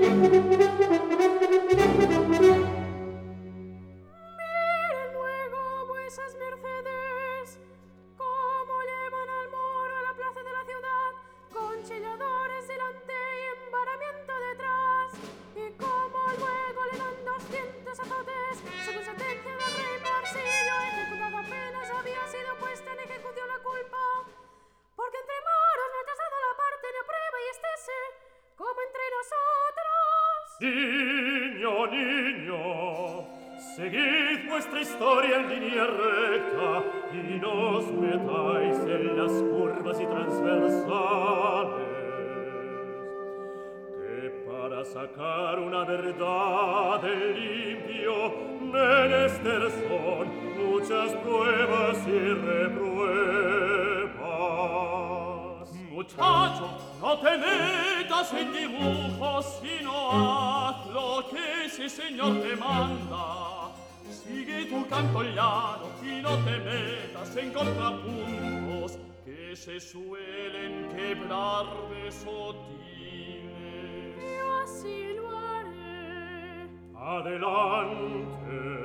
Mire luego vuestras Niño, niño, seguid vuestra historia en línea recta y no os metáis en las curvas y transversales, que para sacar una verdad del limpio menester son muchas pruebas y reproches. Muchacho, no te metas en dibujos, sino haz lo que ese señor te manda. Sigue tu canto llano y no te metas en contrapuntos que se suelen quebrar de sotiles. Yo así lo haré. Adelante.